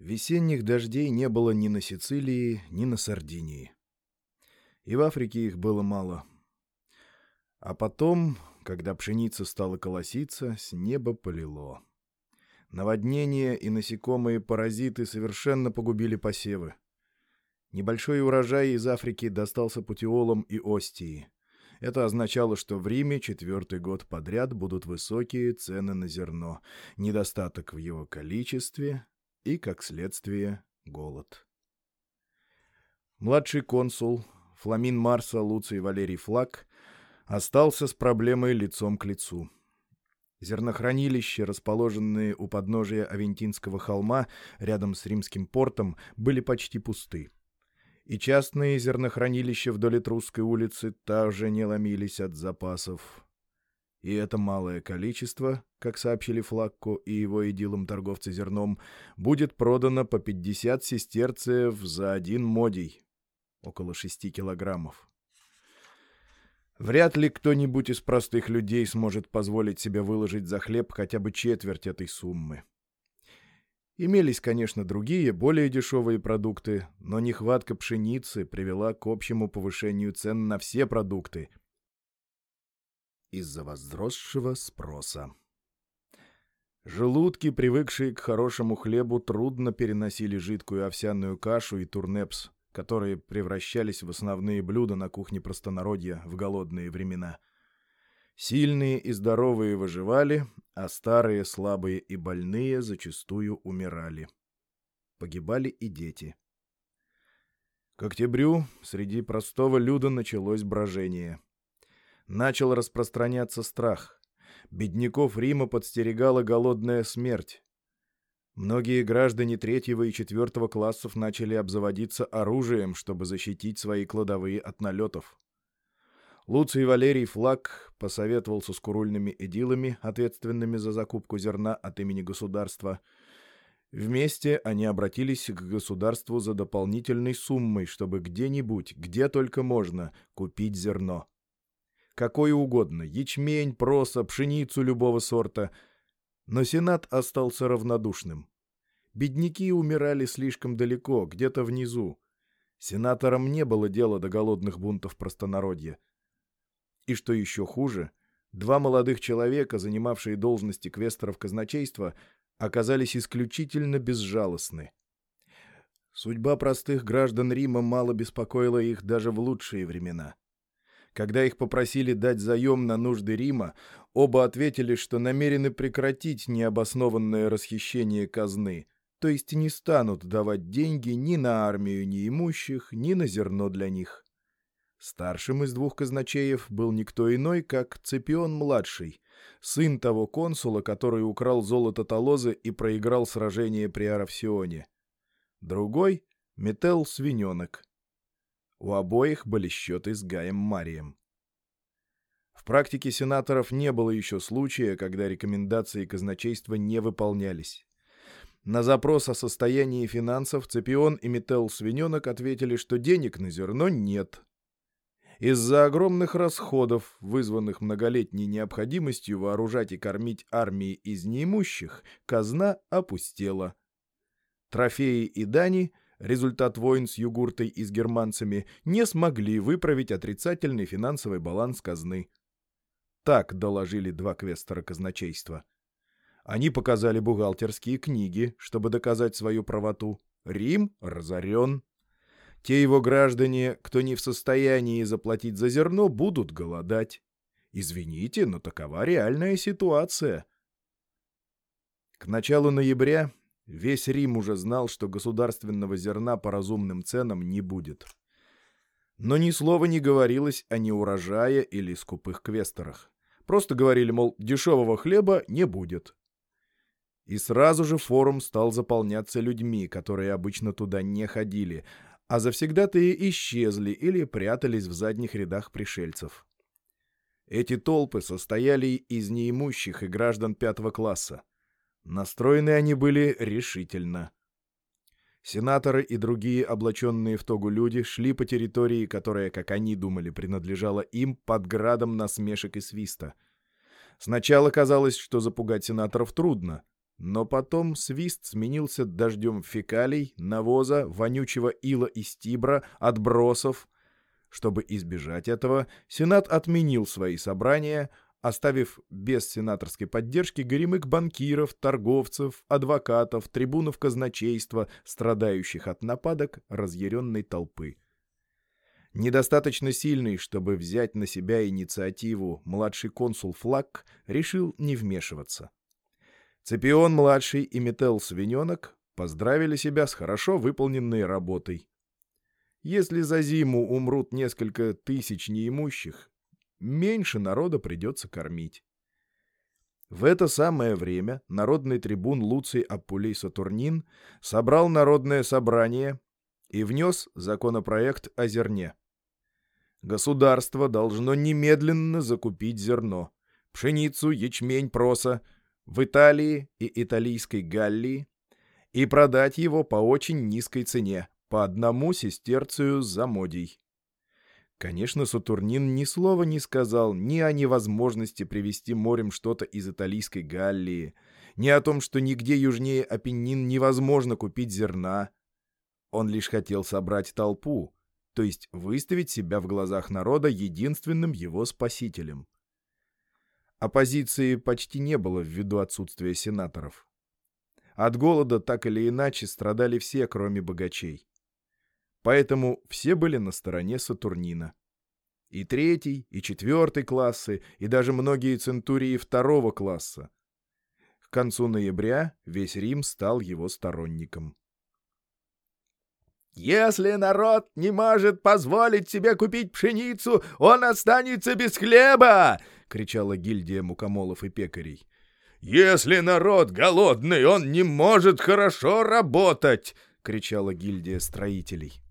Весенних дождей не было ни на Сицилии, ни на Сардинии. И в Африке их было мало. А потом, когда пшеница стала колоситься, с неба полило. Наводнения и насекомые-паразиты совершенно погубили посевы. Небольшой урожай из Африки достался путиолам и остии. Это означало, что в Риме четвертый год подряд будут высокие цены на зерно, недостаток в его количестве и, как следствие, голод. Младший консул, Фламин Марса Луций Валерий Флаг, остался с проблемой лицом к лицу. Зернохранилища, расположенные у подножия Авентинского холма рядом с римским портом, были почти пусты. И частные зернохранилища вдоль Этрусской улицы также не ломились от запасов. И это малое количество, как сообщили Флакко и его идилам торговцы зерном, будет продано по 50 сестерцев за один модий, около 6 килограммов. Вряд ли кто-нибудь из простых людей сможет позволить себе выложить за хлеб хотя бы четверть этой суммы. Имелись, конечно, другие, более дешевые продукты, но нехватка пшеницы привела к общему повышению цен на все продукты из-за возросшего спроса. Желудки, привыкшие к хорошему хлебу, трудно переносили жидкую овсяную кашу и турнепс, которые превращались в основные блюда на кухне простонародья в голодные времена. Сильные и здоровые выживали, а старые, слабые и больные зачастую умирали. Погибали и дети. К октябрю среди простого люда началось брожение. Начал распространяться страх. Бедняков Рима подстерегала голодная смерть. Многие граждане третьего и четвертого классов начали обзаводиться оружием, чтобы защитить свои кладовые от налетов. Луций Валерий Флаг посоветовался с курульными эдилами, ответственными за закупку зерна от имени государства. Вместе они обратились к государству за дополнительной суммой, чтобы где-нибудь, где только можно, купить зерно. Какое угодно – ячмень, проса, пшеницу любого сорта – но Сенат остался равнодушным. Бедняки умирали слишком далеко, где-то внизу. Сенаторам не было дела до голодных бунтов простонародья. И что еще хуже, два молодых человека, занимавшие должности квесторов казначейства, оказались исключительно безжалостны. Судьба простых граждан Рима мало беспокоила их даже в лучшие времена. Когда их попросили дать заем на нужды Рима, оба ответили, что намерены прекратить необоснованное расхищение казны, то есть не станут давать деньги ни на армию неимущих, ни на зерно для них. Старшим из двух казначеев был никто иной, как Цепион-младший, сын того консула, который украл золото Толозы и проиграл сражение при Аравсионе. Другой — Метел-свиненок — у обоих были счеты с Гаем Марием. В практике сенаторов не было еще случая, когда рекомендации казначейства не выполнялись. На запрос о состоянии финансов Цепион и Метел Свиненок ответили, что денег на зерно нет. Из-за огромных расходов, вызванных многолетней необходимостью вооружать и кормить армии из неимущих, казна опустела. Трофеи и дани результат войн с югуртой и с германцами, не смогли выправить отрицательный финансовый баланс казны. Так доложили два квестора казначейства. Они показали бухгалтерские книги, чтобы доказать свою правоту. Рим разорен. Те его граждане, кто не в состоянии заплатить за зерно, будут голодать. Извините, но такова реальная ситуация. К началу ноября Весь Рим уже знал, что государственного зерна по разумным ценам не будет. Но ни слова не говорилось о неурожае или скупых квесторах. Просто говорили, мол, дешевого хлеба не будет. И сразу же форум стал заполняться людьми, которые обычно туда не ходили, а завсегдатые исчезли или прятались в задних рядах пришельцев. Эти толпы состояли из неимущих и граждан пятого класса. Настроены они были решительно. Сенаторы и другие облаченные в тогу люди шли по территории, которая, как они думали, принадлежала им под градом насмешек и свиста. Сначала казалось, что запугать сенаторов трудно. Но потом свист сменился дождем фекалий, навоза, вонючего ила и стибра, отбросов. Чтобы избежать этого, Сенат отменил свои собрания, оставив без сенаторской поддержки горемык банкиров, торговцев, адвокатов, трибунов казначейства, страдающих от нападок разъяренной толпы. Недостаточно сильный, чтобы взять на себя инициативу, младший консул Флаг решил не вмешиваться. Цепион-младший и Метел-свиненок поздравили себя с хорошо выполненной работой. Если за зиму умрут несколько тысяч неимущих, меньше народа придется кормить. В это самое время народный трибун Луций Аппулей Сатурнин собрал народное собрание и внес законопроект о зерне. Государство должно немедленно закупить зерно, пшеницу, ячмень, проса в Италии и Италийской Галлии и продать его по очень низкой цене, по одному сестерцию за модий. Конечно, Сатурнин ни слова не сказал ни о невозможности привезти морем что-то из Италийской Галлии, ни о том, что нигде южнее Апеннин невозможно купить зерна. Он лишь хотел собрать толпу, то есть выставить себя в глазах народа единственным его спасителем. Оппозиции почти не было ввиду отсутствия сенаторов. От голода так или иначе страдали все, кроме богачей. Поэтому все были на стороне Сатурнина. И третий, и четвертый классы, и даже многие центурии второго класса. К концу ноября весь Рим стал его сторонником. Если народ не может позволить себе купить пшеницу, он останется без хлеба!» — кричала гильдия мукомолов и пекарей. «Если народ голодный, он не может хорошо работать!» — кричала гильдия строителей.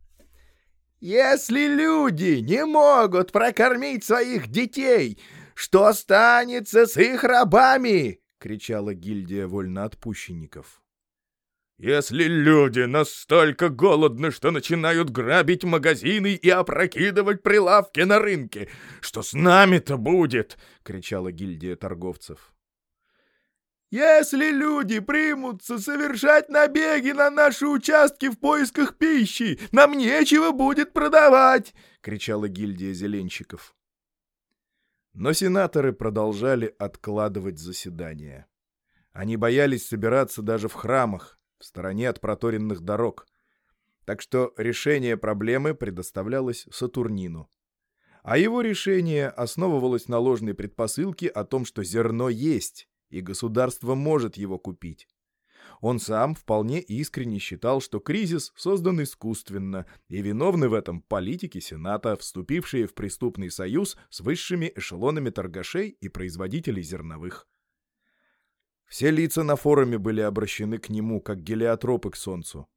«Если люди не могут прокормить своих детей, что останется с их рабами?» — кричала гильдия вольноотпущенников. Если люди настолько голодны, что начинают грабить магазины и опрокидывать прилавки на рынке, что с нами-то будет!» — кричала гильдия торговцев. «Если люди примутся совершать набеги на наши участки в поисках пищи, нам нечего будет продавать!» — кричала гильдия зеленщиков. Но сенаторы продолжали откладывать заседания. Они боялись собираться даже в храмах, в стороне от проторенных дорог. Так что решение проблемы предоставлялось Сатурнину. А его решение основывалось на ложной предпосылке о том, что зерно есть, и государство может его купить. Он сам вполне искренне считал, что кризис создан искусственно, и виновны в этом политики Сената, вступившие в преступный союз с высшими эшелонами торгашей и производителей зерновых. Все лица на форуме были обращены к нему, как гелиотропы к солнцу.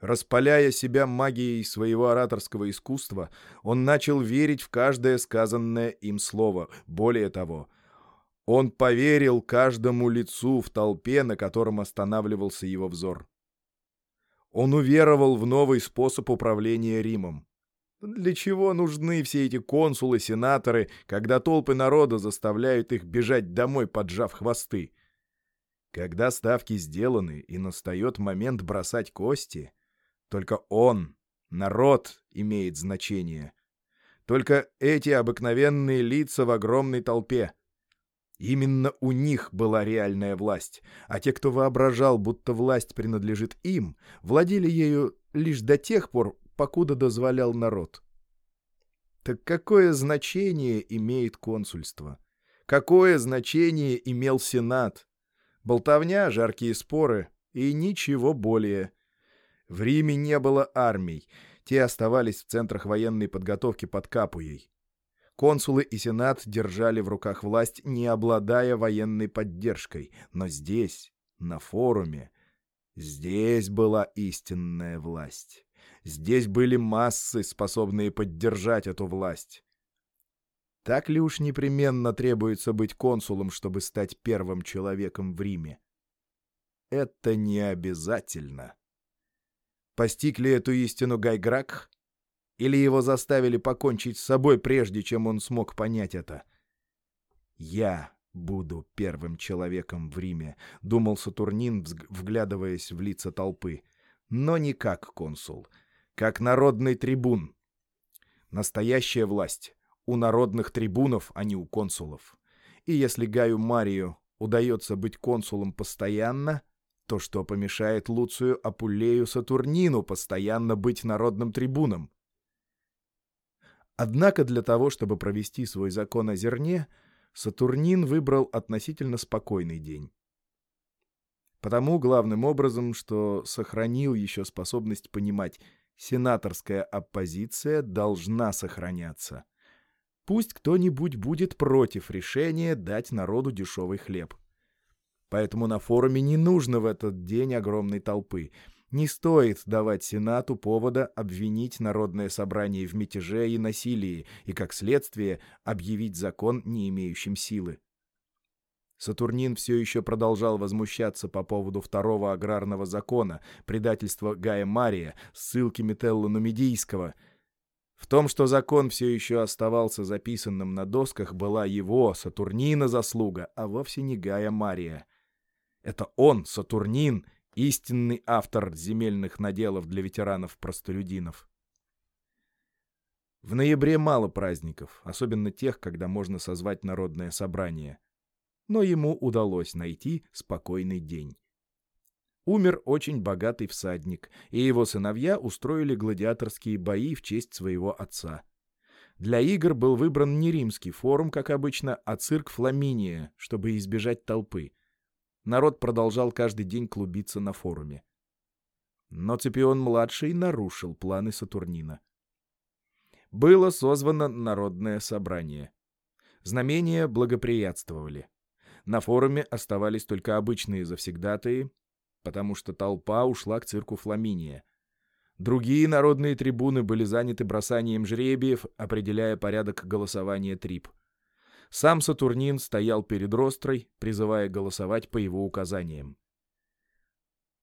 Распаляя себя магией своего ораторского искусства, он начал верить в каждое сказанное им слово. Более того, он поверил каждому лицу в толпе, на котором останавливался его взор. Он уверовал в новый способ управления Римом. Для чего нужны все эти консулы, сенаторы, когда толпы народа заставляют их бежать домой, поджав хвосты? Когда ставки сделаны и настает момент бросать кости, только он, народ, имеет значение. Только эти обыкновенные лица в огромной толпе. Именно у них была реальная власть, а те, кто воображал, будто власть принадлежит им, владели ею лишь до тех пор, покуда дозволял народ. Так какое значение имеет консульство? Какое значение имел Сенат? Болтовня, жаркие споры и ничего более. В Риме не было армий, те оставались в центрах военной подготовки под Капуей. Консулы и сенат держали в руках власть, не обладая военной поддержкой, но здесь, на форуме, здесь была истинная власть. Здесь были массы, способные поддержать эту власть. Так ли уж непременно требуется быть консулом, чтобы стать первым человеком в Риме? Это не обязательно. Постиг ли эту истину Гайграк? Или его заставили покончить с собой, прежде чем он смог понять это? Я «Буду первым человеком в Риме», — думал Сатурнин, вглядываясь в лица толпы. «Но не как консул, как народный трибун. Настоящая власть у народных трибунов, а не у консулов. И если Гаю Марию удается быть консулом постоянно, то что помешает Луцию Апулею Сатурнину постоянно быть народным трибуном? Однако для того, чтобы провести свой закон о зерне, Сатурнин выбрал относительно спокойный день. Потому главным образом, что сохранил еще способность понимать, сенаторская оппозиция должна сохраняться. Пусть кто-нибудь будет против решения дать народу дешевый хлеб. Поэтому на форуме не нужно в этот день огромной толпы. Не стоит давать Сенату повода обвинить Народное собрание в мятеже и насилии и, как следствие, объявить закон, не имеющим силы. Сатурнин все еще продолжал возмущаться по поводу второго аграрного закона, предательства Гая Мария, ссылки Метелла Нумидийского — в том, что закон все еще оставался записанным на досках, была его, Сатурнина, заслуга, а вовсе не Гая Мария. Это он, Сатурнин, истинный автор земельных наделов для ветеранов-простолюдинов. В ноябре мало праздников, особенно тех, когда можно созвать народное собрание. Но ему удалось найти спокойный день. Умер очень богатый всадник, и его сыновья устроили гладиаторские бои в честь своего отца. Для игр был выбран не римский форум, как обычно, а цирк Фламиния, чтобы избежать толпы. Народ продолжал каждый день клубиться на форуме. Но Цепион-младший нарушил планы Сатурнина. Было созвано народное собрание. Знамения благоприятствовали. На форуме оставались только обычные завсегдатые, потому что толпа ушла к цирку Фламиния. Другие народные трибуны были заняты бросанием жребиев, определяя порядок голосования трип. Сам Сатурнин стоял перед Рострой, призывая голосовать по его указаниям.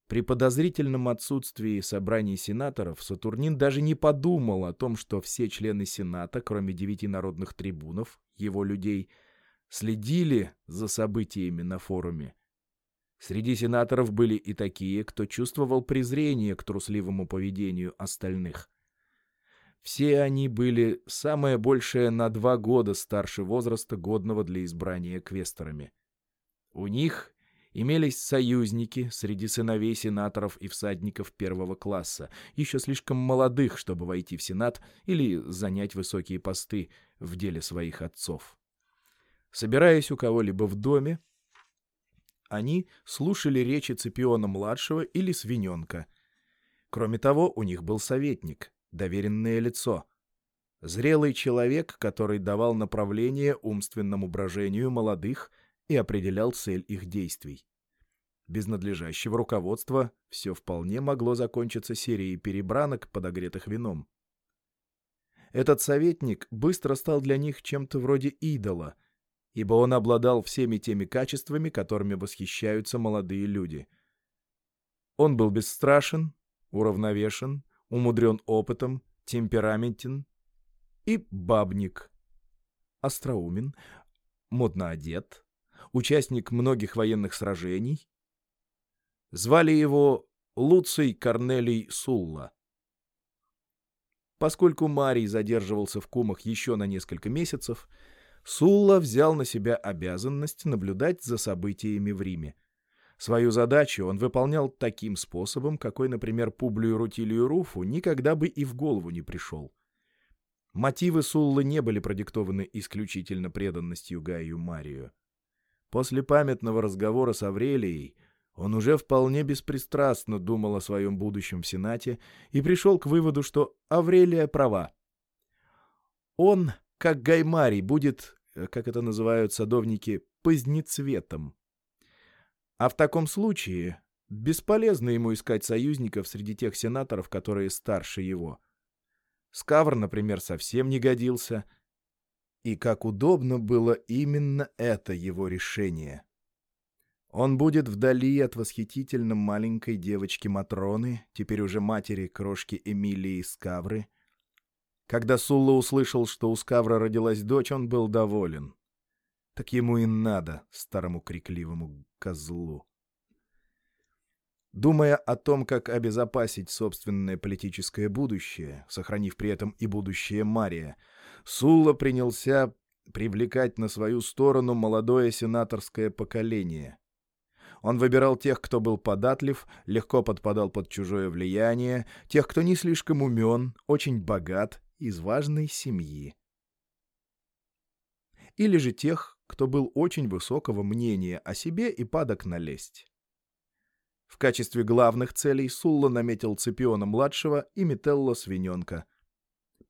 При подозрительном отсутствии собраний сенаторов Сатурнин даже не подумал о том, что все члены Сената, кроме девяти народных трибунов, его людей, следили за событиями на форуме Среди сенаторов были и такие, кто чувствовал презрение к трусливому поведению остальных. Все они были самое большее на два года старше возраста, годного для избрания квесторами. У них имелись союзники среди сыновей сенаторов и всадников первого класса, еще слишком молодых, чтобы войти в Сенат или занять высокие посты в деле своих отцов. Собираясь у кого-либо в доме, они слушали речи Цепиона-младшего или Свиненка. Кроме того, у них был советник, доверенное лицо. Зрелый человек, который давал направление умственному брожению молодых и определял цель их действий. Без надлежащего руководства все вполне могло закончиться серией перебранок, подогретых вином. Этот советник быстро стал для них чем-то вроде идола — ибо он обладал всеми теми качествами, которыми восхищаются молодые люди. Он был бесстрашен, уравновешен, умудрен опытом, темпераментен и бабник. Остроумен, модно одет, участник многих военных сражений. Звали его Луций Корнелий Сулла. Поскольку Марий задерживался в Кумах еще на несколько месяцев, Сулла взял на себя обязанность наблюдать за событиями в Риме. Свою задачу он выполнял таким способом, какой, например, Публию Рутилию Руфу никогда бы и в голову не пришел. Мотивы Суллы не были продиктованы исключительно преданностью Гаю Марию. После памятного разговора с Аврелией он уже вполне беспристрастно думал о своем будущем в Сенате и пришел к выводу, что Аврелия права. Он как Гаймарий будет, э, как это называют садовники, позднецветом. А в таком случае бесполезно ему искать союзников среди тех сенаторов, которые старше его. Скавр, например, совсем не годился. И как удобно было именно это его решение. Он будет вдали от восхитительно маленькой девочки Матроны, теперь уже матери крошки Эмилии Скавры, когда Сулла услышал, что у Скавра родилась дочь, он был доволен. Так ему и надо, старому крикливому козлу. Думая о том, как обезопасить собственное политическое будущее, сохранив при этом и будущее Мария, Сулла принялся привлекать на свою сторону молодое сенаторское поколение. Он выбирал тех, кто был податлив, легко подпадал под чужое влияние, тех, кто не слишком умен, очень богат, из важной семьи. Или же тех, кто был очень высокого мнения о себе и падок на лесть. В качестве главных целей Сулла наметил Цепиона-младшего и Метелло-свиненка.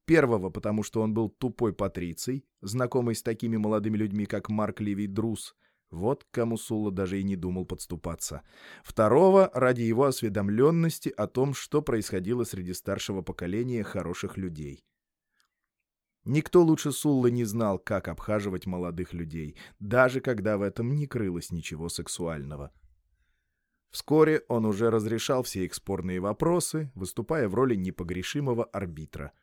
Первого, потому что он был тупой патриций, знакомый с такими молодыми людьми, как Марк Ливий Друз. Вот к кому Сулла даже и не думал подступаться. Второго, ради его осведомленности о том, что происходило среди старшего поколения хороших людей. Никто лучше Суллы не знал, как обхаживать молодых людей, даже когда в этом не крылось ничего сексуального. Вскоре он уже разрешал все их спорные вопросы, выступая в роли непогрешимого арбитра.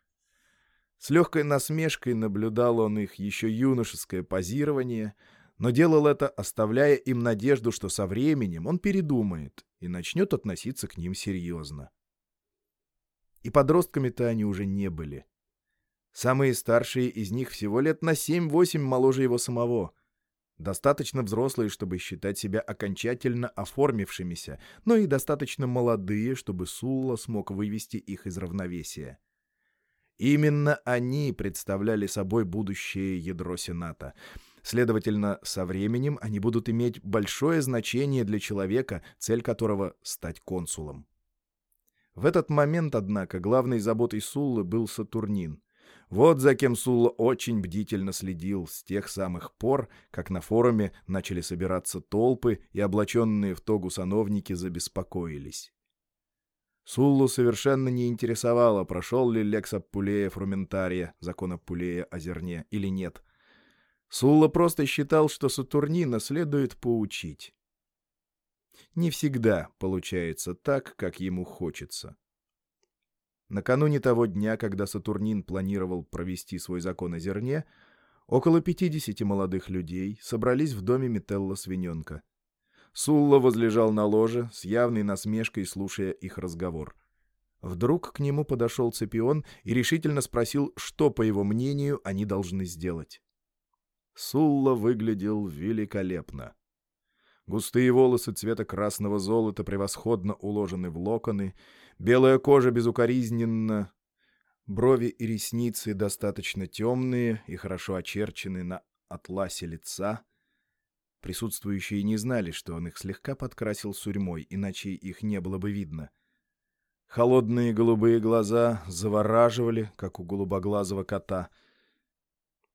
С легкой насмешкой наблюдал он их еще юношеское позирование, но делал это, оставляя им надежду, что со временем он передумает и начнет относиться к ним серьезно. И подростками-то они уже не были. Самые старшие из них всего лет на 7-8 моложе его самого — Достаточно взрослые, чтобы считать себя окончательно оформившимися, но и достаточно молодые, чтобы Сулла смог вывести их из равновесия. Именно они представляли собой будущее ядро Сената. Следовательно, со временем они будут иметь большое значение для человека, цель которого — стать консулом. В этот момент, однако, главной заботой Суллы был Сатурнин — вот за кем Сулла очень бдительно следил с тех самых пор, как на форуме начали собираться толпы и облаченные в тогу сановники забеспокоились. Суллу совершенно не интересовало, прошел ли Лекс Аппулея Фрументария, закон Аппулея о зерне, или нет. Сулла просто считал, что Сатурнина следует поучить. Не всегда получается так, как ему хочется. Накануне того дня, когда Сатурнин планировал провести свой закон о зерне, около 50 молодых людей собрались в доме Метелла Свиненка. Сулла возлежал на ложе, с явной насмешкой слушая их разговор. Вдруг к нему подошел Цепион и решительно спросил, что, по его мнению, они должны сделать. Сулла выглядел великолепно. Густые волосы цвета красного золота превосходно уложены в локоны, белая кожа безукоризненна, брови и ресницы достаточно темные и хорошо очерчены на атласе лица. Присутствующие не знали, что он их слегка подкрасил сурьмой, иначе их не было бы видно. Холодные голубые глаза завораживали, как у голубоглазого кота.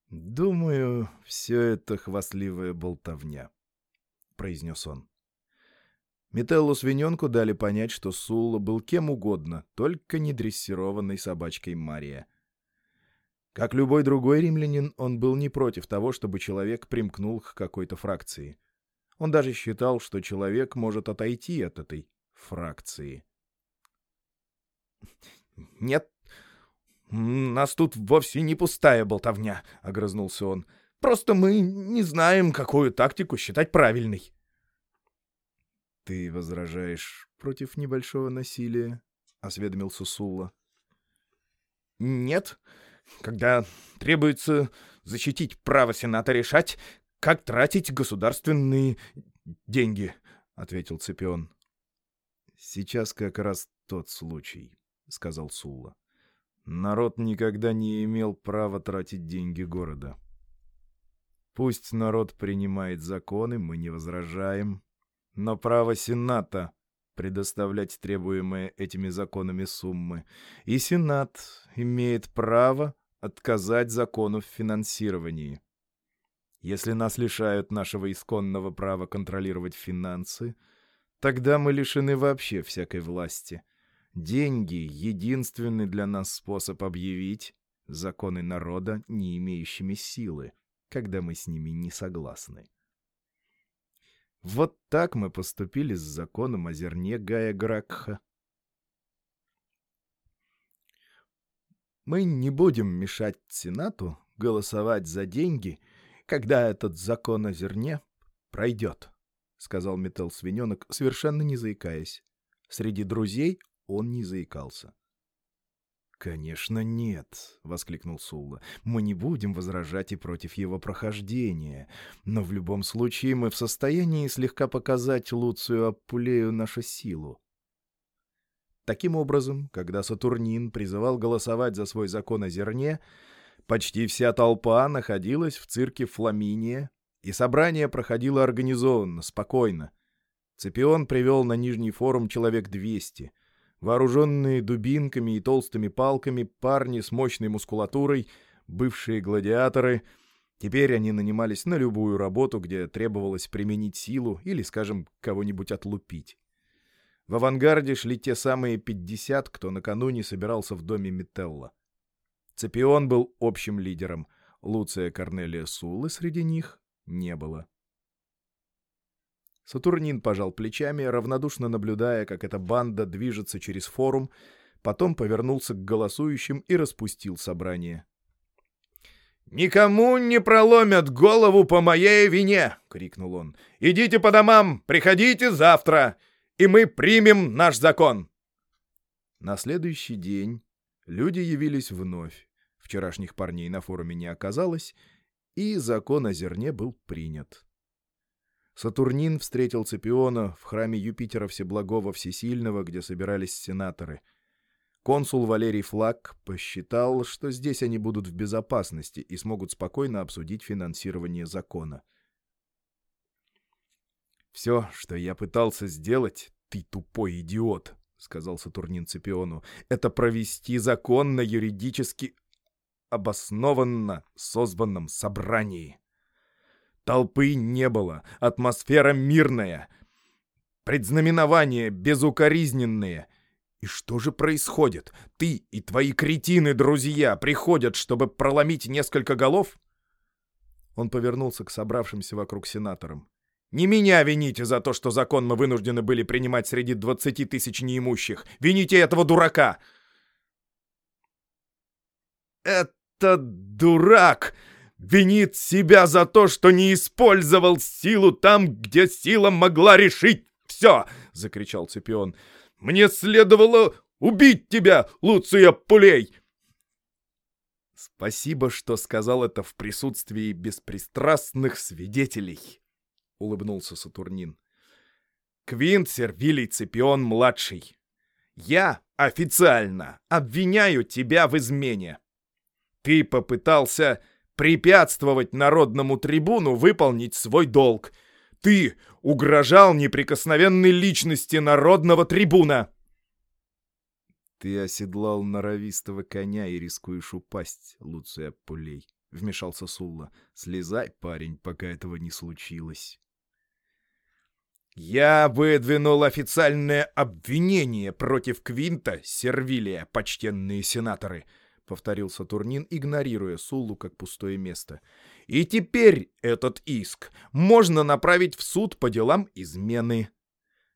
Думаю, все это хвастливая болтовня. — произнес он. Метеллу свиненку дали понять, что Сулла был кем угодно, только не дрессированной собачкой Мария. Как любой другой римлянин, он был не против того, чтобы человек примкнул к какой-то фракции. Он даже считал, что человек может отойти от этой фракции. «Нет, нас тут вовсе не пустая болтовня», — огрызнулся он. Просто мы не знаем, какую тактику считать правильной. — Ты возражаешь против небольшого насилия? — осведомился Сулла. — Нет. Когда требуется защитить право Сената решать, как тратить государственные деньги, — ответил Цепион. — Сейчас как раз тот случай, — сказал Сулла. Народ никогда не имел права тратить деньги города. Пусть народ принимает законы, мы не возражаем. Но право Сената предоставлять требуемые этими законами суммы. И Сенат имеет право отказать закону в финансировании. Если нас лишают нашего исконного права контролировать финансы, тогда мы лишены вообще всякой власти. Деньги — единственный для нас способ объявить законы народа, не имеющими силы когда мы с ними не согласны. Вот так мы поступили с законом о зерне Гая Гракха. Мы не будем мешать Сенату голосовать за деньги когда этот закон о зерне пройдет, — сказал Метел Свиненок, совершенно не заикаясь. Среди друзей он не заикался. «Конечно нет», — воскликнул Сулла. «Мы не будем возражать и против его прохождения, но в любом случае мы в состоянии слегка показать Луцию Апулею нашу силу». Таким образом, когда Сатурнин призывал голосовать за свой закон о зерне, почти вся толпа находилась в цирке Фламиния, и собрание проходило организованно, спокойно. Цепион привел на Нижний форум человек двести — Вооруженные дубинками и толстыми палками, парни с мощной мускулатурой, бывшие гладиаторы. Теперь они нанимались на любую работу, где требовалось применить силу или, скажем, кого-нибудь отлупить. В авангарде шли те самые пятьдесят, кто накануне собирался в доме Метелла. Цепион был общим лидером. Луция Корнелия Сулы среди них не было. Сатурнин пожал плечами, равнодушно наблюдая, как эта банда движется через форум, потом повернулся к голосующим и распустил собрание. «Никому не проломят голову по моей вине!» — крикнул он. «Идите по домам, приходите завтра, и мы примем наш закон!» На следующий день люди явились вновь. Вчерашних парней на форуме не оказалось, и закон о зерне был принят. Сатурнин встретил Цепиона в храме Юпитера Всеблагого Всесильного, где собирались сенаторы. Консул Валерий Флаг посчитал, что здесь они будут в безопасности и смогут спокойно обсудить финансирование закона. «Все, что я пытался сделать, ты тупой идиот», — сказал Сатурнин Цепиону, — «это провести закон на юридически обоснованно созванном собрании». Толпы не было, атмосфера мирная, предзнаменования безукоризненные. И что же происходит? Ты и твои кретины-друзья приходят, чтобы проломить несколько голов? Он повернулся к собравшимся вокруг сенаторам. «Не меня вините за то, что закон мы вынуждены были принимать среди двадцати тысяч неимущих. Вините этого дурака!» «Это дурак!» Винит себя за то, что не использовал силу там, где сила могла решить все!» — закричал Цепион. «Мне следовало убить тебя, Луция Пулей!» «Спасибо, что сказал это в присутствии беспристрастных свидетелей», — улыбнулся Сатурнин. «Квинт Сервилий Цепион-младший, я официально обвиняю тебя в измене. Ты попытался препятствовать народному трибуну выполнить свой долг. Ты угрожал неприкосновенной личности народного трибуна. Ты оседлал норовистого коня и рискуешь упасть, Луция Пулей, — вмешался Сулла. Слезай, парень, пока этого не случилось. «Я выдвинул официальное обвинение против Квинта Сервилия, почтенные сенаторы», — повторил Сатурнин, игнорируя Суллу как пустое место. «И теперь этот иск можно направить в суд по делам измены.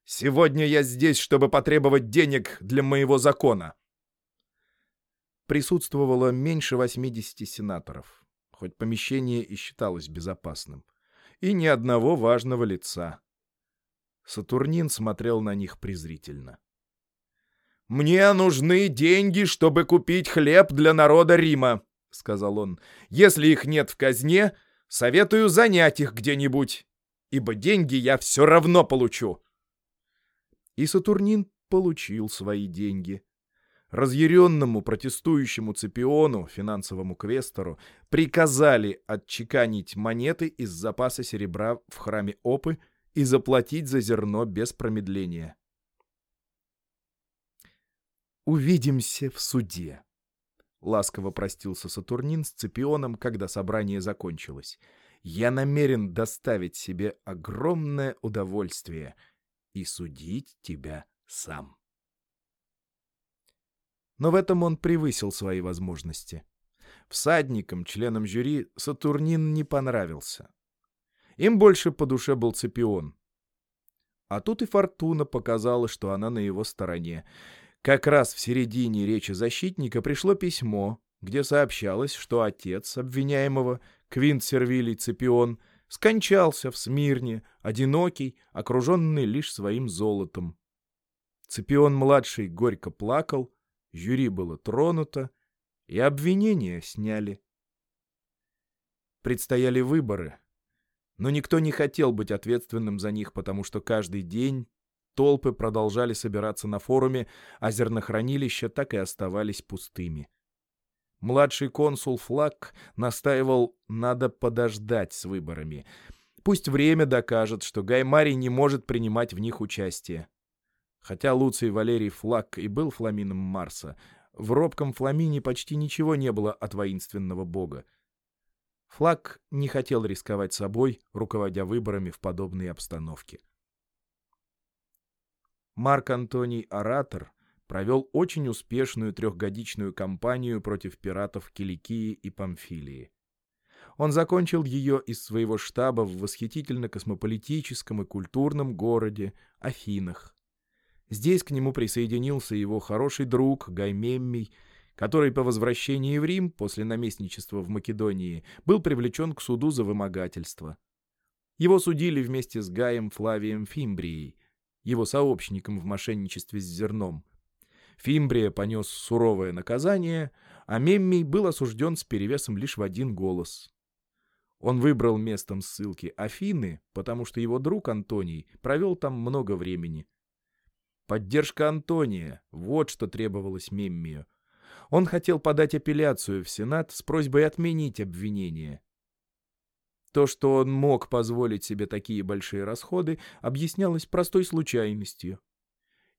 Сегодня я здесь, чтобы потребовать денег для моего закона». Присутствовало меньше 80 сенаторов, хоть помещение и считалось безопасным, и ни одного важного лица. Сатурнин смотрел на них презрительно. «Мне нужны деньги, чтобы купить хлеб для народа Рима», — сказал он. «Если их нет в казне, советую занять их где-нибудь, ибо деньги я все равно получу». И Сатурнин получил свои деньги. Разъяренному протестующему Цепиону, финансовому квестору, приказали отчеканить монеты из запаса серебра в храме Опы и заплатить за зерно без промедления. «Увидимся в суде», — ласково простился Сатурнин с Цепионом, когда собрание закончилось. «Я намерен доставить себе огромное удовольствие и судить тебя сам». Но в этом он превысил свои возможности. Всадникам, членам жюри, Сатурнин не понравился. Им больше по душе был Цепион. А тут и Фортуна показала, что она на его стороне. Как раз в середине речи защитника пришло письмо, где сообщалось, что отец обвиняемого, Квинт Сервилий Цепион, скончался в Смирне, одинокий, окруженный лишь своим золотом. Цепион-младший горько плакал, жюри было тронуто, и обвинения сняли. Предстояли выборы, но никто не хотел быть ответственным за них, потому что каждый день толпы продолжали собираться на форуме, а зернохранилища так и оставались пустыми. Младший консул Флаг настаивал, надо подождать с выборами. Пусть время докажет, что Гаймарий не может принимать в них участие. Хотя Луций Валерий Флаг и был фламином Марса, в робком фламине почти ничего не было от воинственного бога. Флаг не хотел рисковать собой, руководя выборами в подобной обстановке. Марк Антоний Оратор провел очень успешную трехгодичную кампанию против пиратов Киликии и Памфилии. Он закончил ее из своего штаба в восхитительно космополитическом и культурном городе Афинах. Здесь к нему присоединился его хороший друг Гаймеммий, который по возвращении в Рим после наместничества в Македонии был привлечен к суду за вымогательство. Его судили вместе с Гаем Флавием Фимбрией, его сообщником в мошенничестве с зерном. Фимбрия понес суровое наказание, а Меммий был осужден с перевесом лишь в один голос. Он выбрал местом ссылки Афины, потому что его друг Антоний провел там много времени. Поддержка Антония — вот что требовалось Меммию. Он хотел подать апелляцию в Сенат с просьбой отменить обвинение. То, что он мог позволить себе такие большие расходы, объяснялось простой случайностью.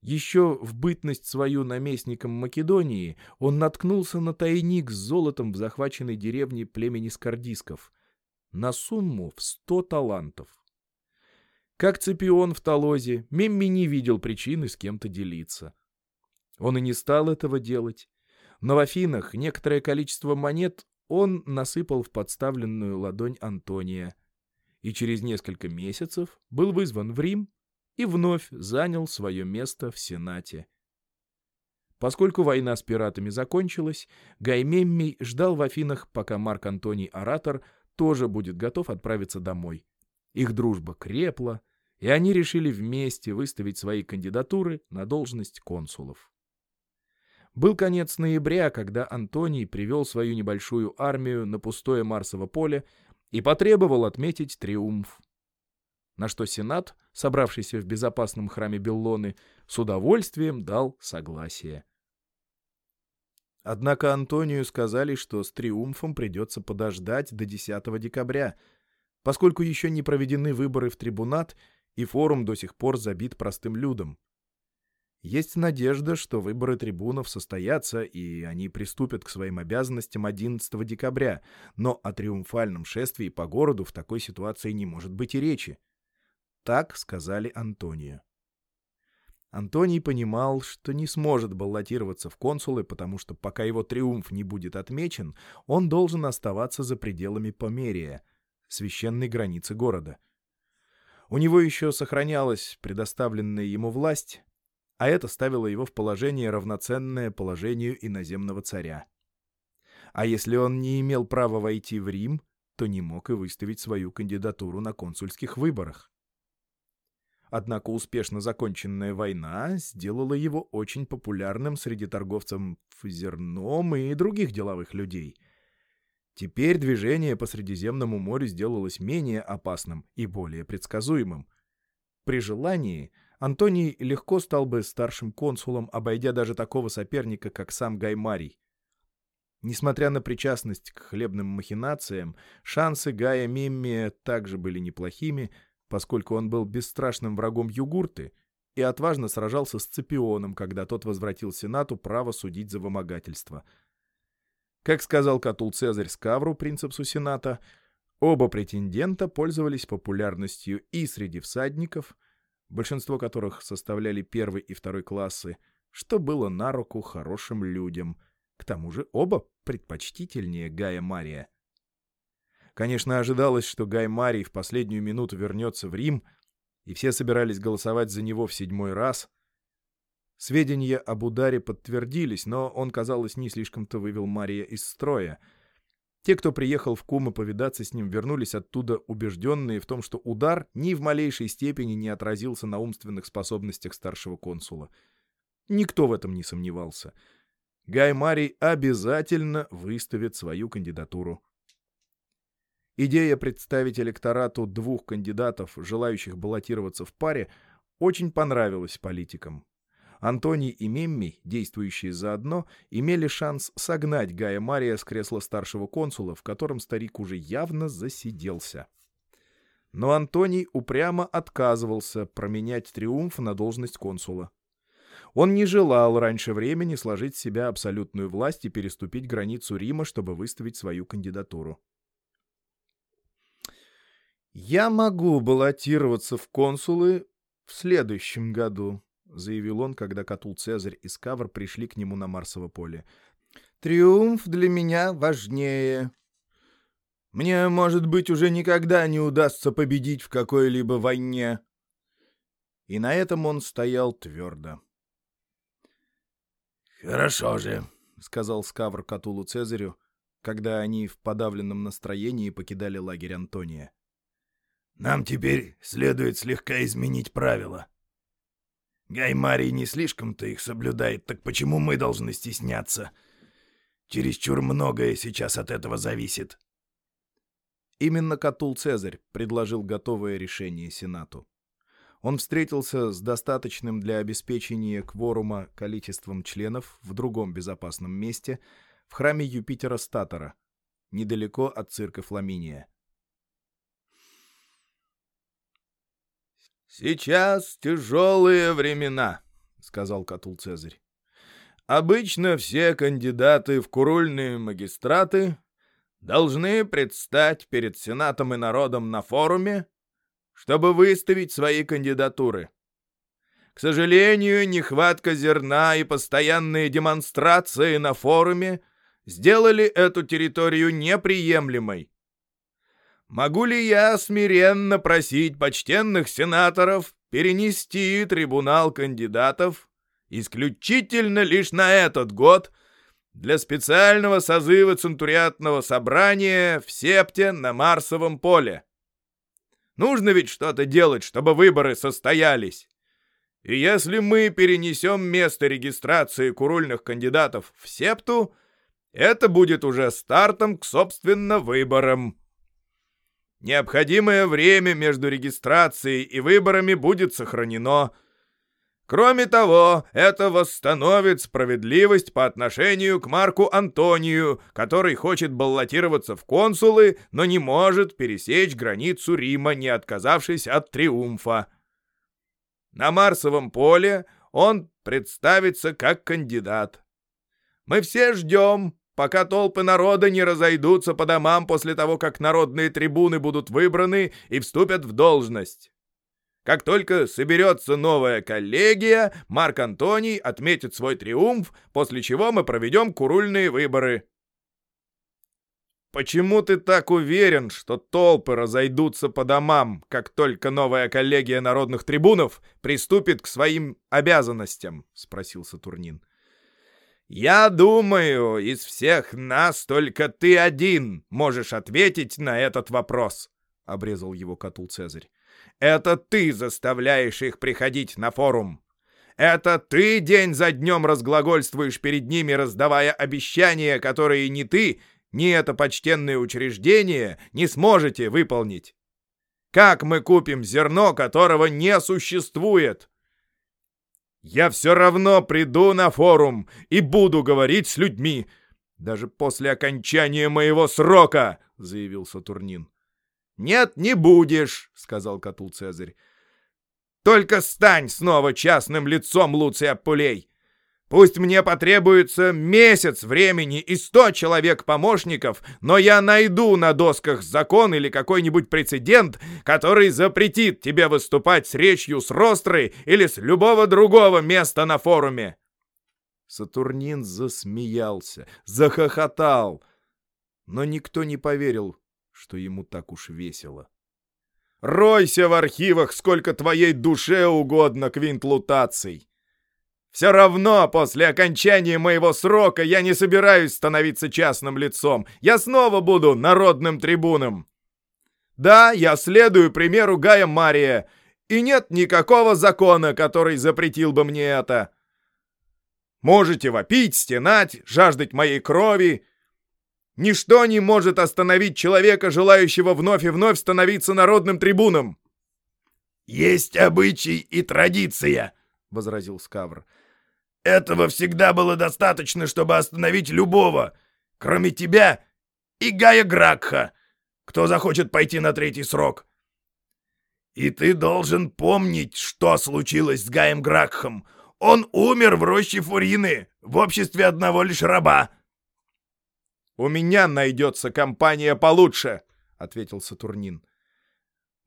Еще в бытность свою наместником Македонии он наткнулся на тайник с золотом в захваченной деревне племени скордисков на сумму в сто талантов. Как Цепион в Толозе, Мемми не видел причины с кем-то делиться. Он и не стал этого делать. Но в Афинах некоторое количество монет он насыпал в подставленную ладонь Антония и через несколько месяцев был вызван в Рим и вновь занял свое место в Сенате. Поскольку война с пиратами закончилась, Гаймеммий ждал в Афинах, пока Марк Антоний Оратор тоже будет готов отправиться домой. Их дружба крепла, и они решили вместе выставить свои кандидатуры на должность консулов. Был конец ноября, когда Антоний привел свою небольшую армию на пустое Марсово поле и потребовал отметить триумф на что Сенат, собравшийся в безопасном храме Беллоны, с удовольствием дал согласие. Однако Антонию сказали, что с триумфом придется подождать до 10 декабря, поскольку еще не проведены выборы в трибунат, и форум до сих пор забит простым людом. Есть надежда, что выборы трибунов состоятся, и они приступят к своим обязанностям 11 декабря, но о триумфальном шествии по городу в такой ситуации не может быть и речи. Так сказали Антонию. Антоний понимал, что не сможет баллотироваться в консулы, потому что пока его триумф не будет отмечен, он должен оставаться за пределами Померия, священной границы города. У него еще сохранялась предоставленная ему власть, а это ставило его в положение, равноценное положению иноземного царя. А если он не имел права войти в Рим, то не мог и выставить свою кандидатуру на консульских выборах. Однако успешно законченная война сделала его очень популярным среди торговцев зерном и других деловых людей. Теперь движение по Средиземному морю сделалось менее опасным и более предсказуемым. При желании Антоний легко стал бы старшим консулом, обойдя даже такого соперника, как сам Гаймарий. Несмотря на причастность к хлебным махинациям, шансы Гая Меммия также были неплохими — поскольку он был бесстрашным врагом Югурты и отважно сражался с Цепионом, когда тот возвратил Сенату право судить за вымогательство. Как сказал Катул Цезарь Скавру, принцепсу Сената, оба претендента пользовались популярностью и среди всадников, большинство которых составляли первый и второй классы, что было на руку хорошим людям. К тому же оба предпочтительнее Гая Мария. Конечно, ожидалось, что Гай Марий в последнюю минуту вернется в Рим, и все собирались голосовать за него в седьмой раз. Сведения об ударе подтвердились, но он, казалось, не слишком-то вывел Мария из строя. Те, кто приехал в Кума повидаться с ним, вернулись оттуда убежденные в том, что удар ни в малейшей степени не отразился на умственных способностях старшего консула. Никто в этом не сомневался. Гай Марий обязательно выставит свою кандидатуру. Идея представить электорату двух кандидатов, желающих баллотироваться в паре, очень понравилась политикам. Антоний и Мемми, действующие заодно, имели шанс согнать Гая Мария с кресла старшего консула, в котором старик уже явно засиделся. Но Антоний упрямо отказывался променять триумф на должность консула. Он не желал раньше времени сложить в себя абсолютную власть и переступить границу Рима, чтобы выставить свою кандидатуру. «Я могу баллотироваться в консулы в следующем году», — заявил он, когда Катул Цезарь и Скавр пришли к нему на Марсово поле. «Триумф для меня важнее. Мне, может быть, уже никогда не удастся победить в какой-либо войне». И на этом он стоял твердо. «Хорошо же», — сказал Скавр Катулу Цезарю, когда они в подавленном настроении покидали лагерь Антония. «Нам теперь следует слегка изменить правила». Гай Марий не слишком-то их соблюдает, так почему мы должны стесняться? Чересчур многое сейчас от этого зависит. Именно Катул Цезарь предложил готовое решение Сенату. Он встретился с достаточным для обеспечения кворума количеством членов в другом безопасном месте, в храме Юпитера Статора, недалеко от цирка Фламиния. «Сейчас тяжелые времена», — сказал Катул Цезарь. «Обычно все кандидаты в курульные магистраты должны предстать перед Сенатом и народом на форуме, чтобы выставить свои кандидатуры. К сожалению, нехватка зерна и постоянные демонстрации на форуме сделали эту территорию неприемлемой. Могу ли я смиренно просить почтенных сенаторов перенести трибунал кандидатов исключительно лишь на этот год для специального созыва центуриатного собрания в Септе на Марсовом поле? Нужно ведь что-то делать, чтобы выборы состоялись. И если мы перенесем место регистрации курульных кандидатов в Септу, это будет уже стартом к, собственно, выборам. Необходимое время между регистрацией и выборами будет сохранено. Кроме того, это восстановит справедливость по отношению к Марку Антонию, который хочет баллотироваться в консулы, но не может пересечь границу Рима, не отказавшись от триумфа. На Марсовом поле он представится как кандидат. Мы все ждем, пока толпы народа не разойдутся по домам после того, как народные трибуны будут выбраны и вступят в должность. Как только соберется новая коллегия, Марк Антоний отметит свой триумф, после чего мы проведем курульные выборы. Почему ты так уверен, что толпы разойдутся по домам, как только новая коллегия народных трибунов приступит к своим обязанностям? — спросил Сатурнин. «Я думаю, из всех нас только ты один можешь ответить на этот вопрос», — обрезал его Катул Цезарь. «Это ты заставляешь их приходить на форум. Это ты день за днем разглагольствуешь перед ними, раздавая обещания, которые ни ты, ни это почтенное учреждение не сможете выполнить. Как мы купим зерно, которого не существует?» Я все равно приду на форум и буду говорить с людьми, даже после окончания моего срока, — заявил Сатурнин. — Нет, не будешь, — сказал Катул Цезарь. — Только стань снова частным лицом Луция Пулей. Пусть мне потребуется месяц времени и сто человек-помощников, но я найду на досках закон или какой-нибудь прецедент, который запретит тебе выступать с речью с Ростры или с любого другого места на форуме. Сатурнин засмеялся, захохотал, но никто не поверил, что ему так уж весело. «Ройся в архивах, сколько твоей душе угодно, Квинт Лутаций! Все равно после окончания моего срока я не собираюсь становиться частным лицом. Я снова буду народным трибуном. Да, я следую примеру Гая Мария, и нет никакого закона, который запретил бы мне это. Можете вопить, стенать, жаждать моей крови. Ничто не может остановить человека, желающего вновь и вновь становиться народным трибуном. «Есть обычай и традиция», — возразил Скавр. «Этого всегда было достаточно, чтобы остановить любого, кроме тебя и Гая Гракха, кто захочет пойти на третий срок. И ты должен помнить, что случилось с Гаем Гракхом. Он умер в роще Фурины, в обществе одного лишь раба». «У меня найдется компания получше», — ответил Сатурнин.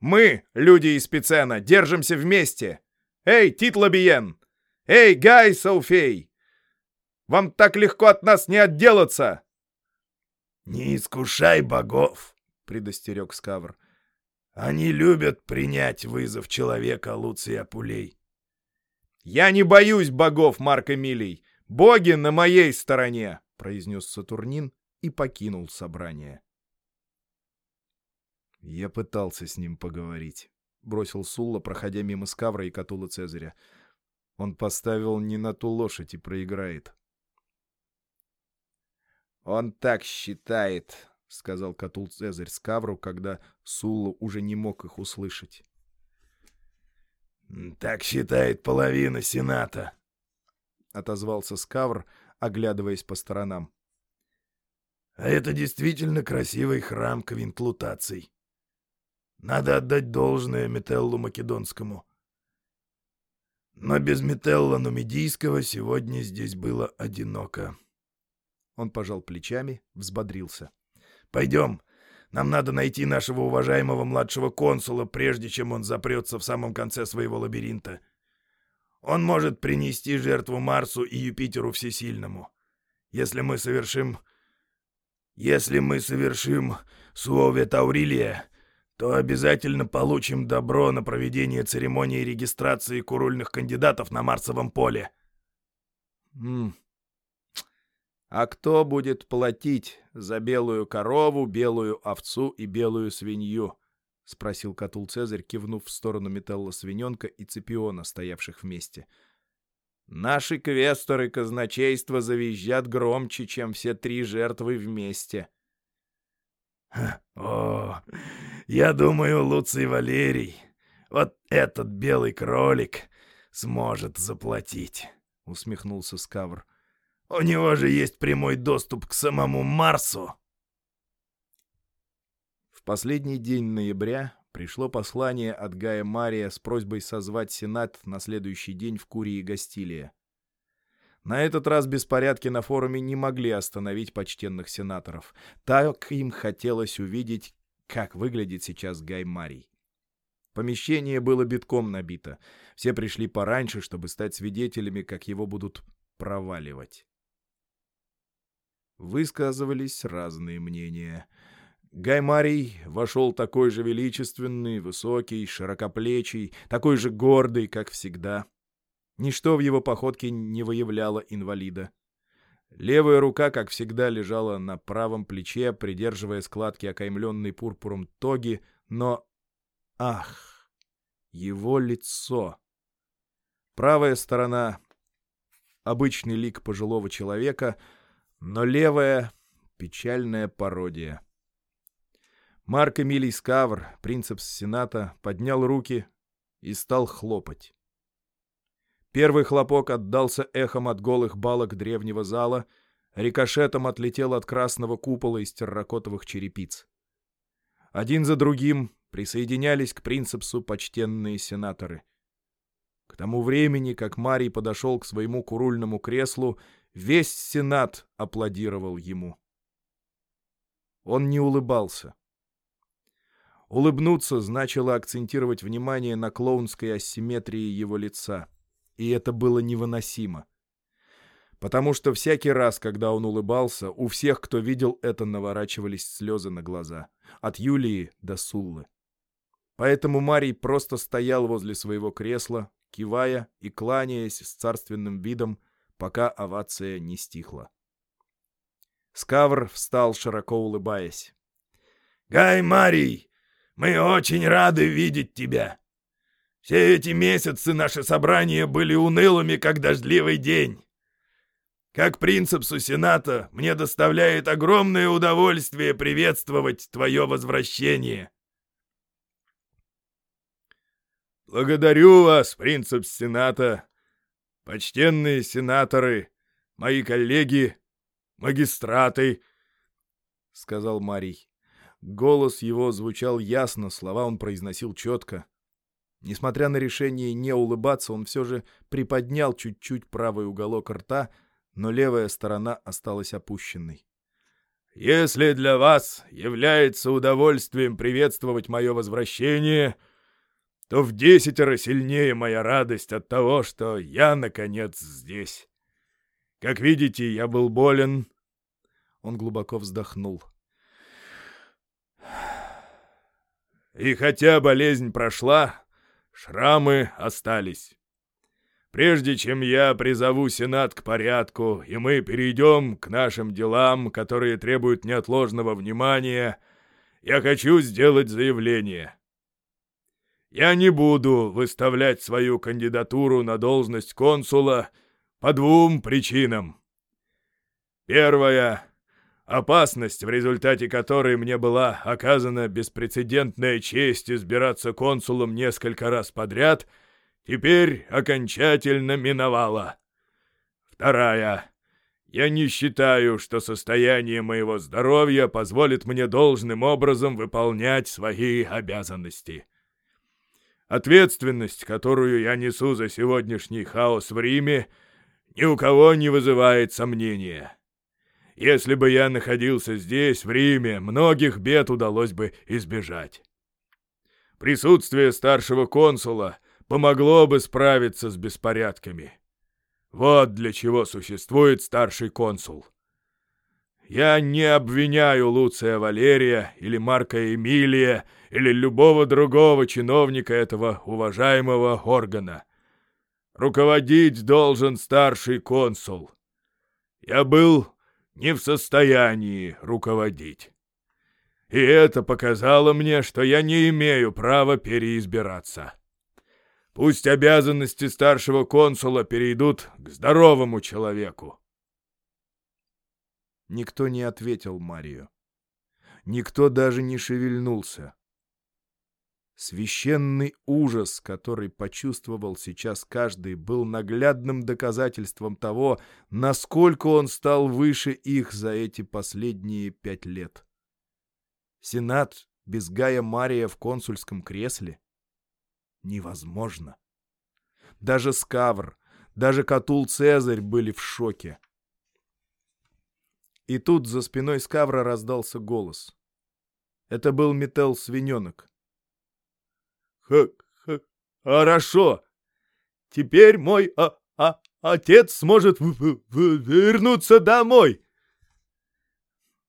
Мы, люди из Пицена, держимся вместе. Эй, Титлобиен! Эй, Гай Соуфей! Вам так легко от нас не отделаться!» «Не искушай богов!» — предостерег Скавр. «Они любят принять вызов человека Луция Пулей». «Я не боюсь богов, Марк Эмилий! Боги на моей стороне!» — произнес Сатурнин и покинул собрание. Я пытался с ним поговорить. Бросил Сулла, проходя мимо Скавра и Катула Цезаря. Он поставил не на ту лошадь и проиграет. «Он так считает», — сказал Катул Цезарь Скавру, когда Сулла уже не мог их услышать. «Так считает половина Сената», — отозвался Скавр, оглядываясь по сторонам. «А это действительно красивый храм квинтлутаций. Надо отдать должное Метеллу Македонскому. Но без Метелла Нумидийского сегодня здесь было одиноко. Он пожал плечами, взбодрился. «Пойдем. Нам надо найти нашего уважаемого младшего консула, прежде чем он запрется в самом конце своего лабиринта. Он может принести жертву Марсу и Юпитеру Всесильному. Если мы совершим... Если мы совершим Суове Таурилия, то обязательно получим добро на проведение церемонии регистрации курульных кандидатов на Марсовом поле. М а кто будет платить за белую корову, белую овцу и белую свинью? — спросил Катул Цезарь, кивнув в сторону металла свиненка и цепиона, стоявших вместе. — Наши квесторы казначейства завизжат громче, чем все три жертвы вместе. — О, я думаю, Луций Валерий, вот этот белый кролик сможет заплатить, — усмехнулся Скавр. У него же есть прямой доступ к самому Марсу. В последний день ноября пришло послание от Гая Мария с просьбой созвать Сенат на следующий день в Курии Гастилия. На этот раз беспорядки на форуме не могли остановить почтенных сенаторов. Так им хотелось увидеть, как выглядит сейчас Гай Марий. Помещение было битком набито. Все пришли пораньше, чтобы стать свидетелями, как его будут проваливать. Высказывались разные мнения. Гай Марий вошел такой же величественный, высокий, широкоплечий, такой же гордый, как всегда. Ничто в его походке не выявляло инвалида. Левая рука, как всегда, лежала на правом плече, придерживая складки окаймленной пурпуром тоги, но... Ах! Его лицо! Правая сторона — обычный лик пожилого человека, но левая — печальная пародия. Марк Эмилий Скавр, принцепс Сената, поднял руки и стал хлопать. Первый хлопок отдался эхом от голых балок древнего зала, рикошетом отлетел от красного купола из терракотовых черепиц. Один за другим присоединялись к принципсу почтенные сенаторы. К тому времени, как Марий подошел к своему курульному креслу, весь сенат аплодировал ему. Он не улыбался. Улыбнуться значило акцентировать внимание на клоунской асимметрии его лица — и это было невыносимо. Потому что всякий раз, когда он улыбался, у всех, кто видел это, наворачивались слезы на глаза. От Юлии до Суллы. Поэтому Марий просто стоял возле своего кресла, кивая и кланяясь с царственным видом, пока овация не стихла. Скавр встал, широко улыбаясь. «Гай Марий, мы очень рады видеть тебя. Все эти месяцы наши собрания были унылыми, как дождливый день. Как принципсу Сената мне доставляет огромное удовольствие приветствовать твое возвращение». «Благодарю вас, принцип Сената, почтенные сенаторы, мои коллеги, магистраты», — сказал Марий. Голос его звучал ясно, слова он произносил четко. Несмотря на решение не улыбаться, он все же приподнял чуть-чуть правый уголок рта, но левая сторона осталась опущенной. «Если для вас является удовольствием приветствовать мое возвращение...» то в десятеро сильнее моя радость от того, что я, наконец, здесь. Как видите, я был болен. Он глубоко вздохнул. И хотя болезнь прошла, шрамы остались. Прежде чем я призову Сенат к порядку, и мы перейдем к нашим делам, которые требуют неотложного внимания, я хочу сделать заявление. Я не буду выставлять свою кандидатуру на должность консула по двум причинам. Первая — опасность, в результате которой мне была оказана беспрецедентная честь избираться консулом несколько раз подряд, теперь окончательно миновала. Вторая — я не считаю, что состояние моего здоровья позволит мне должным образом выполнять свои обязанности. Ответственность, которую я несу за сегодняшний хаос в Риме, ни у кого не вызывает сомнения. Если бы я находился здесь, в Риме, многих бед удалось бы избежать. Присутствие старшего консула помогло бы справиться с беспорядками. Вот для чего существует старший консул. Я не обвиняю Луция Валерия или Марка Эмилия или любого другого чиновника этого уважаемого органа. Руководить должен старший консул. Я был не в состоянии руководить. И это показало мне, что я не имею права переизбираться. Пусть обязанности старшего консула перейдут к здоровому человеку. Никто не ответил Марию. Никто даже не шевельнулся. Священный ужас, который почувствовал сейчас каждый, был наглядным доказательством того, насколько он стал выше их за эти последние пять лет. Сенат без Гая Мария в консульском кресле? Невозможно. Даже Скавр, даже Катул Цезарь были в шоке. И тут за спиной Скавра раздался голос. Это был Метел Свиненок. «Хорошо. Теперь мой а а отец сможет вернуться домой».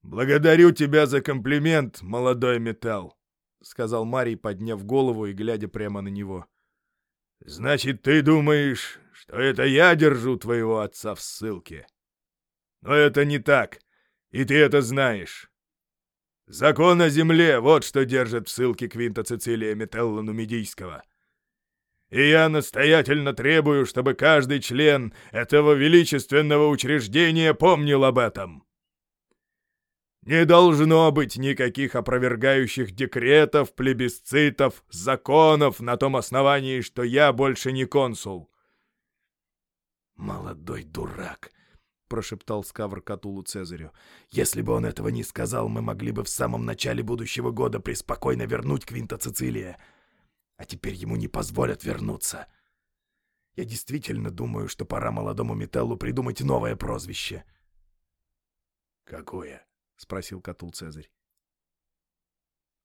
«Благодарю тебя за комплимент, молодой Металл», — сказал Марий, подняв голову и глядя прямо на него. «Значит, ты думаешь, что это я держу твоего отца в ссылке? Но это не так. И ты это знаешь. Закон о земле — вот что держит в ссылке Квинта Цицилия Метелла Нумидийского. И я настоятельно требую, чтобы каждый член этого величественного учреждения помнил об этом. Не должно быть никаких опровергающих декретов, плебисцитов, законов на том основании, что я больше не консул. Молодой дурак, прошептал Скавр Катулу Цезарю. «Если бы он этого не сказал, мы могли бы в самом начале будущего года преспокойно вернуть Квинта Цицилия. А теперь ему не позволят вернуться. Я действительно думаю, что пора молодому Металлу придумать новое прозвище». «Какое?» — спросил Катул Цезарь.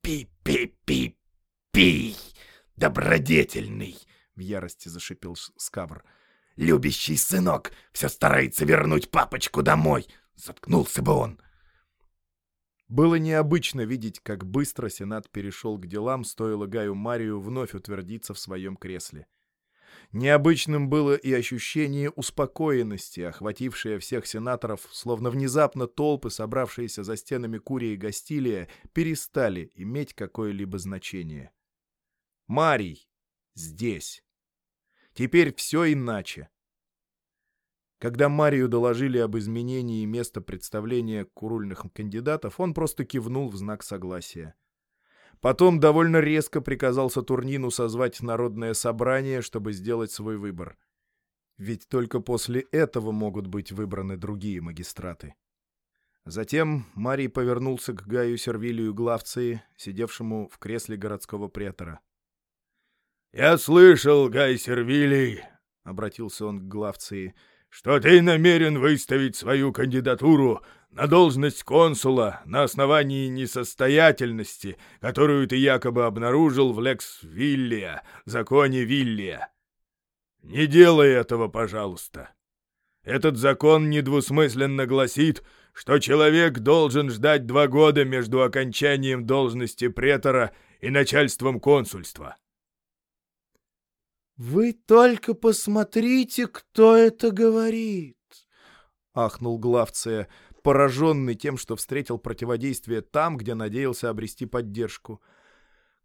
«Пи-пи-пи-пи! Добродетельный!» — в ярости зашипел Скавр. Любящий сынок все старается вернуть папочку домой. Заткнулся бы он. Было необычно видеть, как быстро Сенат перешел к делам, стоило Гаю Марию вновь утвердиться в своем кресле. Необычным было и ощущение успокоенности, охватившее всех сенаторов, словно внезапно толпы, собравшиеся за стенами Курии и Гастилия, перестали иметь какое-либо значение. Марий здесь. Теперь все иначе. Когда Марию доложили об изменении места представления курульных кандидатов, он просто кивнул в знак согласия. Потом довольно резко приказал Сатурнину созвать народное собрание, чтобы сделать свой выбор. Ведь только после этого могут быть выбраны другие магистраты. Затем Марий повернулся к Гаю Сервилию Главции, сидевшему в кресле городского претора. «Я слышал, Гай Сервилий», — обратился он к Главции, — что ты намерен выставить свою кандидатуру на должность консула на основании несостоятельности, которую ты якобы обнаружил в Лекс Виллия, законе Виллия. Не делай этого, пожалуйста. Этот закон недвусмысленно гласит, что человек должен ждать два года между окончанием должности претора и начальством консульства. «Вы только посмотрите, кто это говорит!» — ахнул Главция, пораженный тем, что встретил противодействие там, где надеялся обрести поддержку.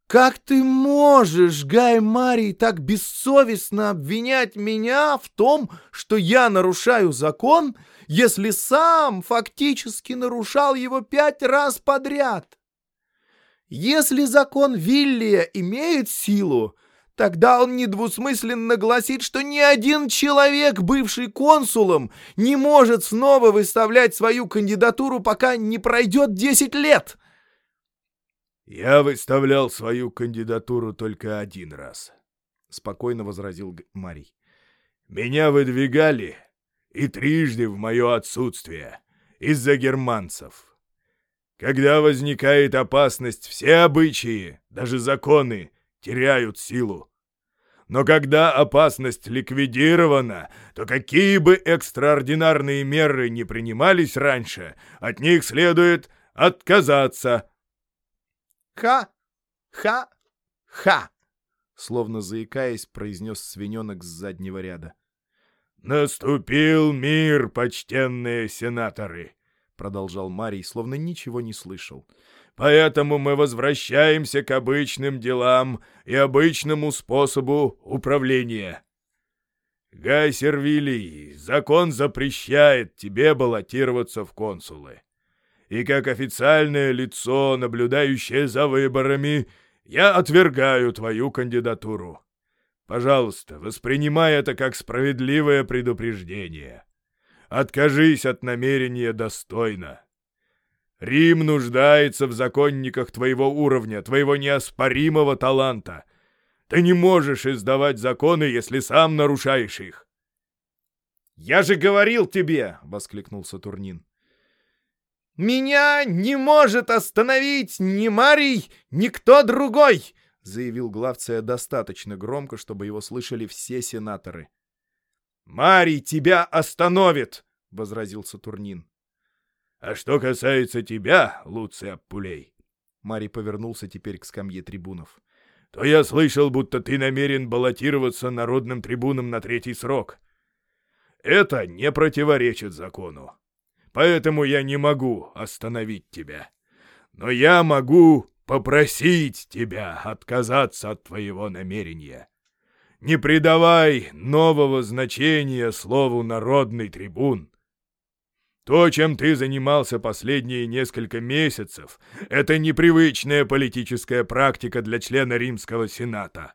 «Как ты можешь, Гай Марий, так бессовестно обвинять меня в том, что я нарушаю закон, если сам фактически нарушал его пять раз подряд? Если закон Виллия имеет силу, Тогда он недвусмысленно гласит, что ни один человек, бывший консулом, не может снова выставлять свою кандидатуру, пока не пройдет 10 лет. «Я выставлял свою кандидатуру только один раз», — спокойно возразил Марий. «Меня выдвигали и трижды в мое отсутствие из-за германцев. Когда возникает опасность, все обычаи, даже законы, теряют силу. Но когда опасность ликвидирована, то какие бы экстраординарные меры не принимались раньше, от них следует отказаться. «Ха! Ха! Ха!» Словно заикаясь, произнес свиненок с заднего ряда. «Наступил мир, почтенные сенаторы!» — продолжал Марий, словно ничего не слышал. Поэтому мы возвращаемся к обычным делам и обычному способу управления. Гай Сервилий, закон запрещает тебе баллотироваться в консулы. И как официальное лицо, наблюдающее за выборами, я отвергаю твою кандидатуру. Пожалуйста, воспринимай это как справедливое предупреждение. Откажись от намерения достойно. Рим нуждается в законниках твоего уровня, твоего неоспоримого таланта. Ты не можешь издавать законы, если сам нарушаешь их. «Я же говорил тебе!» — воскликнул Сатурнин. «Меня не может остановить ни Марий, ни кто другой!» — заявил Главция достаточно громко, чтобы его слышали все сенаторы. «Марий тебя остановит!» — возразил Сатурнин. А что касается тебя, Луция Пулей, Марий повернулся теперь к скамье трибунов, то я слышал, будто ты намерен баллотироваться народным трибуном на третий срок. Это не противоречит закону. Поэтому я не могу остановить тебя. Но я могу попросить тебя отказаться от твоего намерения. Не придавай нового значения слову «народный трибун». То, чем ты занимался последние несколько месяцев, это непривычная политическая практика для члена Римского Сената.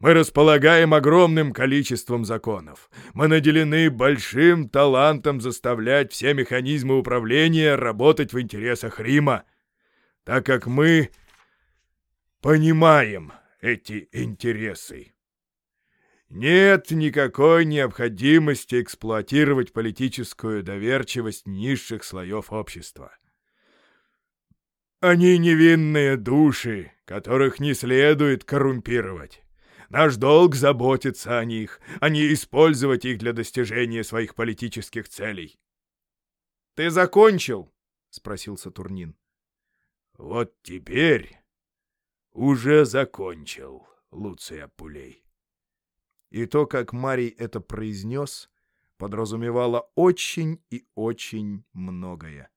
Мы располагаем огромным количеством законов. Мы наделены большим талантом заставлять все механизмы управления работать в интересах Рима, так как мы понимаем эти интересы. Нет никакой необходимости эксплуатировать политическую доверчивость низших слоев общества. Они невинные души, которых не следует коррумпировать. Наш долг заботиться о них, а не использовать их для достижения своих политических целей. — Ты закончил? — спросил Сатурнин. — Вот теперь уже закончил, Луция Пулей. И то, как Марий это произнес, подразумевало очень и очень многое.